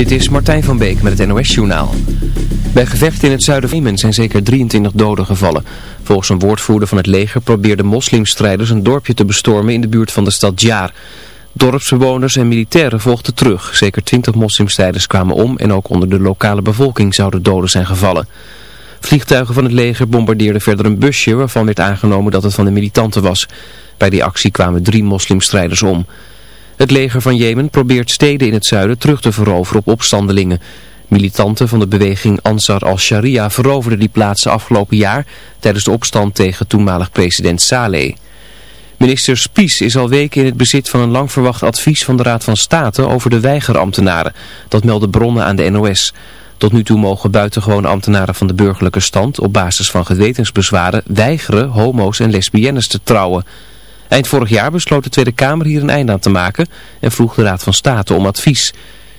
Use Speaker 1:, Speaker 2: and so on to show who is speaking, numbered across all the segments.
Speaker 1: Dit is Martijn van Beek met het NOS-journaal. Bij gevechten in het zuiden van Jemen zijn zeker 23 doden gevallen. Volgens een woordvoerder van het leger probeerden moslimstrijders een dorpje te bestormen in de buurt van de stad Jaar. Dorpsbewoners en militairen volgden terug. Zeker 20 moslimstrijders kwamen om en ook onder de lokale bevolking zouden doden zijn gevallen. Vliegtuigen van het leger bombardeerden verder een busje waarvan werd aangenomen dat het van de militanten was. Bij die actie kwamen drie moslimstrijders om. Het leger van Jemen probeert steden in het zuiden terug te veroveren op opstandelingen. Militanten van de beweging Ansar al-Sharia veroverden die plaatsen afgelopen jaar tijdens de opstand tegen toenmalig president Saleh. Minister Spies is al weken in het bezit van een lang verwacht advies van de Raad van State over de weigerambtenaren. Dat melden bronnen aan de NOS. Tot nu toe mogen buitengewone ambtenaren van de burgerlijke stand op basis van gewetensbezwaren weigeren homo's en lesbiennes te trouwen. Eind vorig jaar besloot de Tweede Kamer hier een einde aan te maken en vroeg de Raad van State om advies.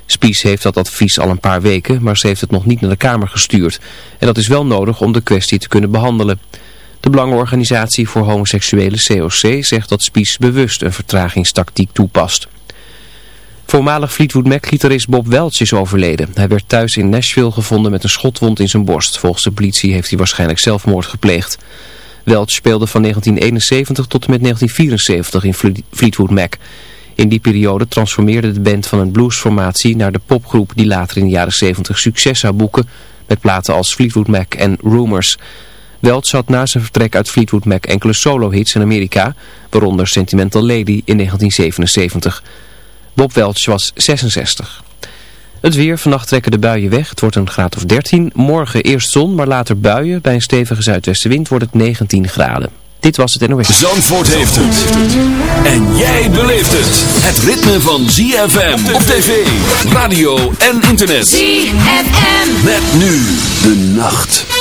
Speaker 1: Spies heeft dat advies al een paar weken, maar ze heeft het nog niet naar de Kamer gestuurd. En dat is wel nodig om de kwestie te kunnen behandelen. De Belangenorganisatie voor Homoseksuele COC zegt dat Spies bewust een vertragingstactiek toepast. Voormalig Fleetwood Mac-gitarist Bob Welch is overleden. Hij werd thuis in Nashville gevonden met een schotwond in zijn borst. Volgens de politie heeft hij waarschijnlijk zelfmoord gepleegd. Welch speelde van 1971 tot en met 1974 in Fleetwood Mac. In die periode transformeerde de band van een bluesformatie naar de popgroep die later in de jaren 70 succes zou boeken met platen als Fleetwood Mac en Rumors. Welch had na zijn vertrek uit Fleetwood Mac enkele solo-hits in Amerika, waaronder Sentimental Lady in 1977. Bob Welch was 66. Het weer, vannacht trekken de buien weg. Het wordt een graad of 13. Morgen eerst zon, maar later buien. Bij een stevige zuidwestenwind wordt het 19 graden. Dit was het NOS.
Speaker 2: Zandvoort heeft het. En jij beleeft het. Het ritme van ZFM op tv, radio en internet.
Speaker 3: ZFM.
Speaker 2: Met nu de nacht.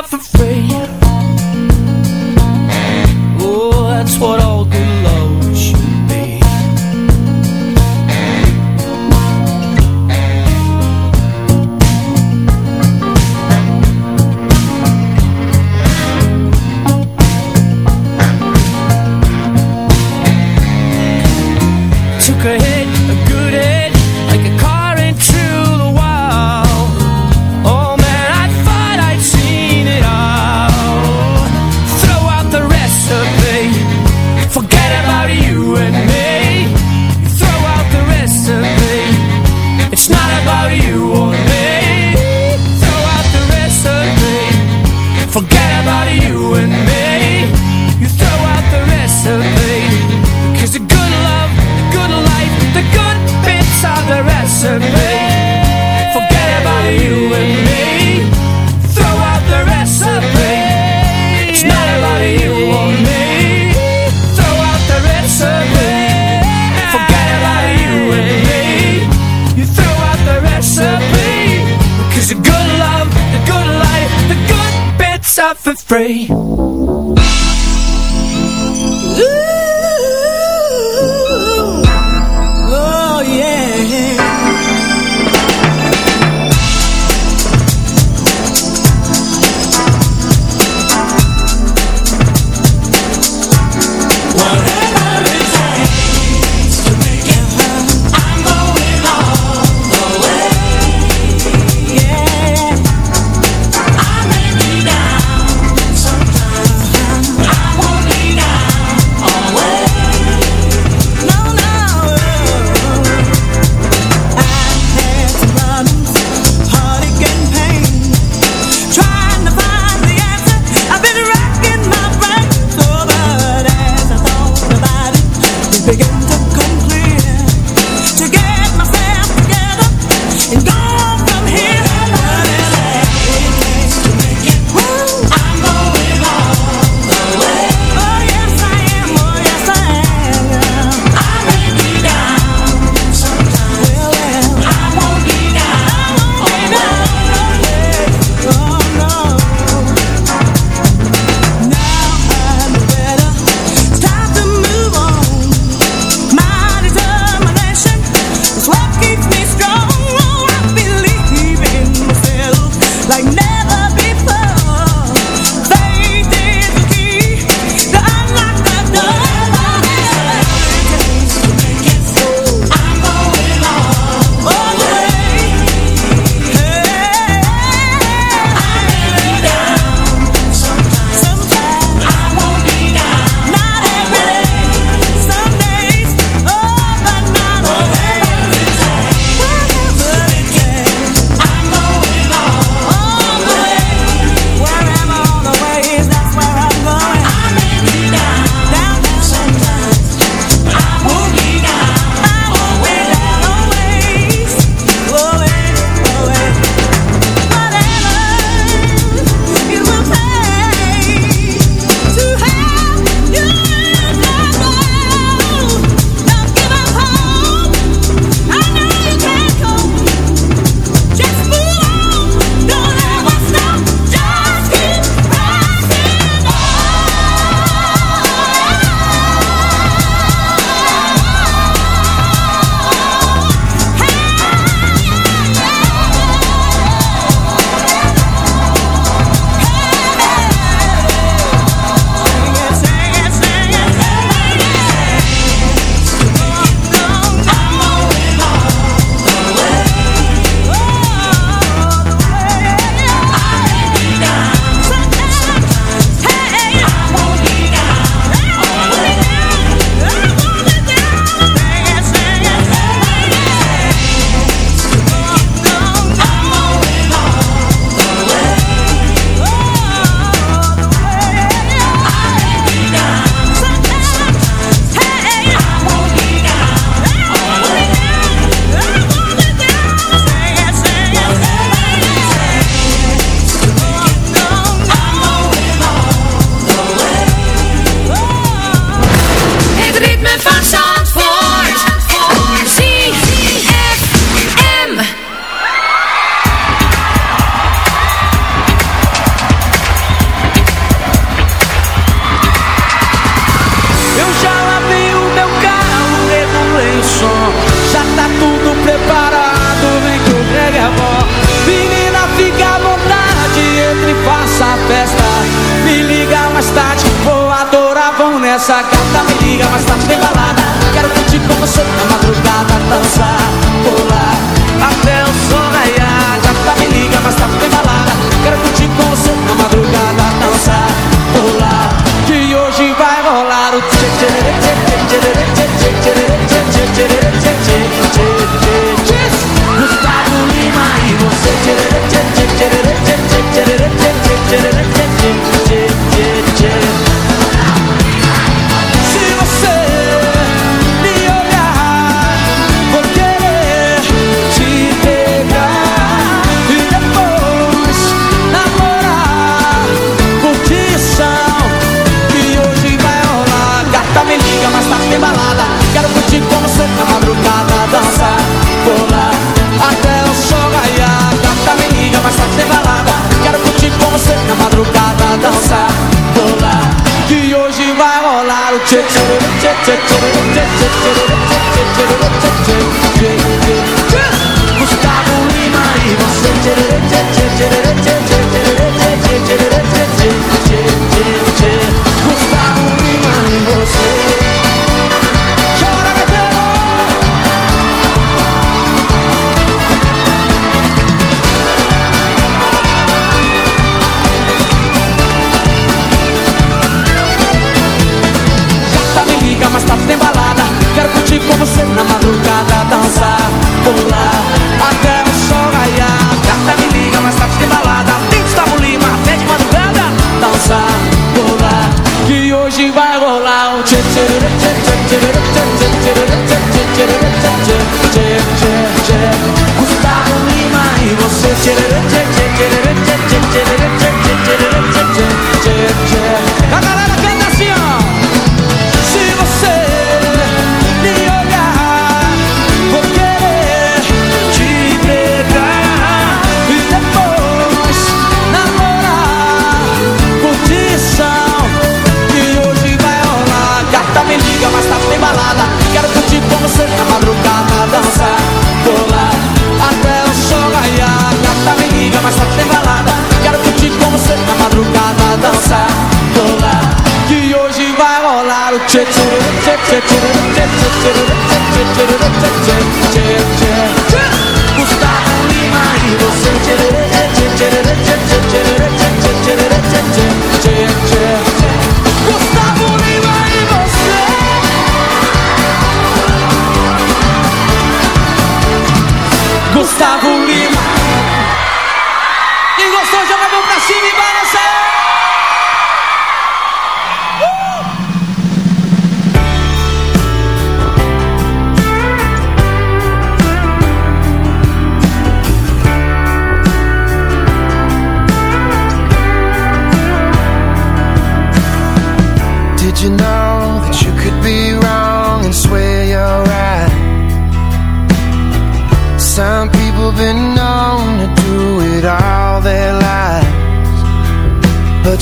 Speaker 3: about the for free. Ooh.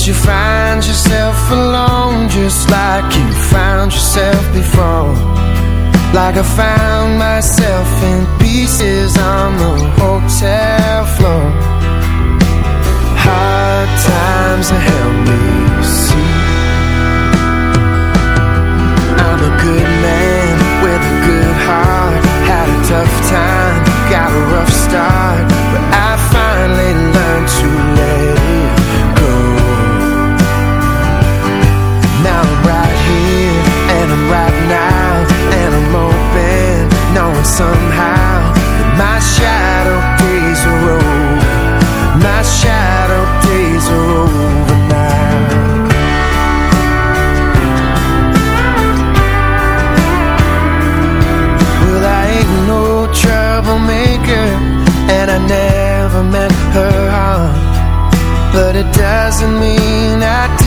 Speaker 4: you find yourself alone Just like you found yourself before? Like I found myself in pieces on the hotel floor. Hard times have helped me see. I'm a good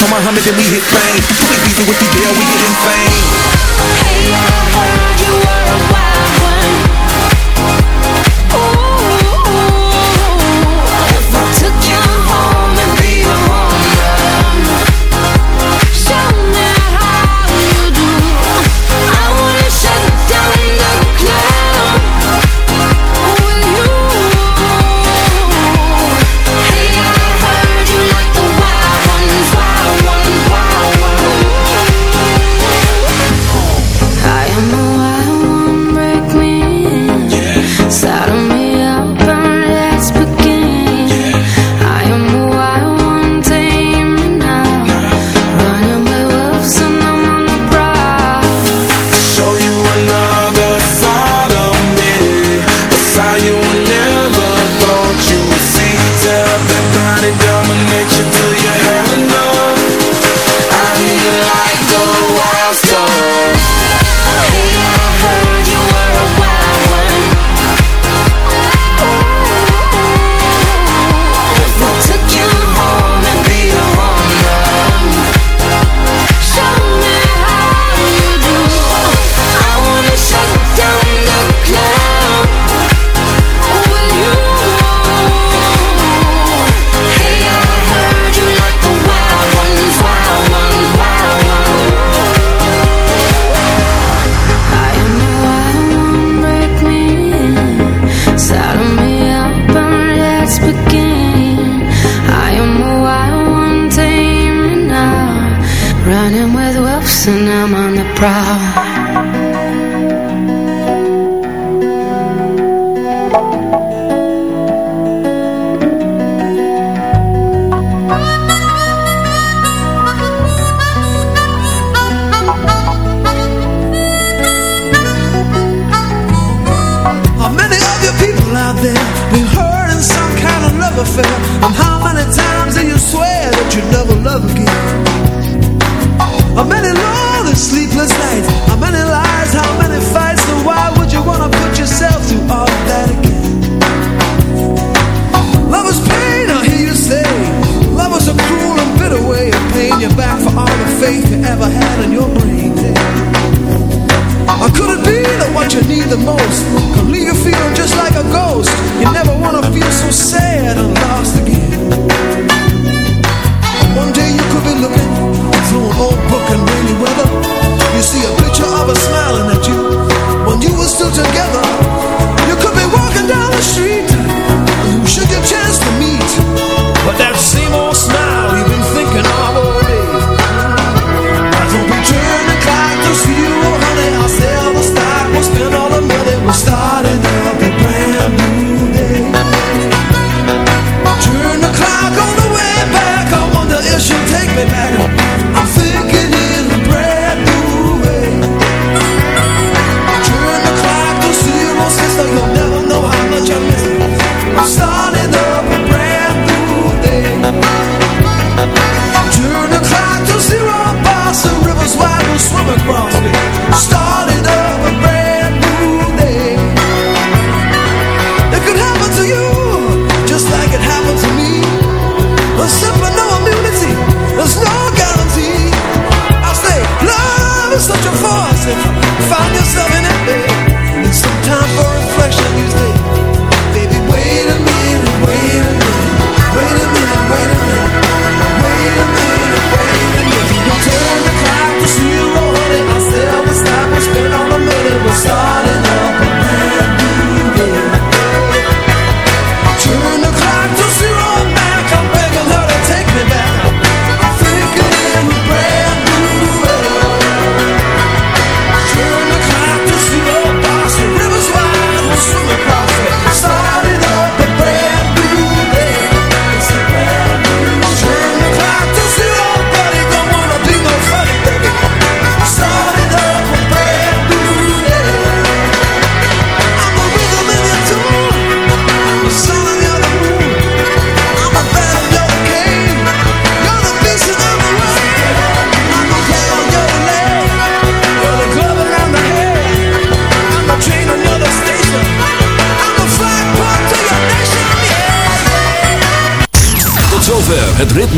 Speaker 4: Come on, hundred
Speaker 5: and we hit fame. We we with the together, we get insane.
Speaker 2: Hey, I heard you.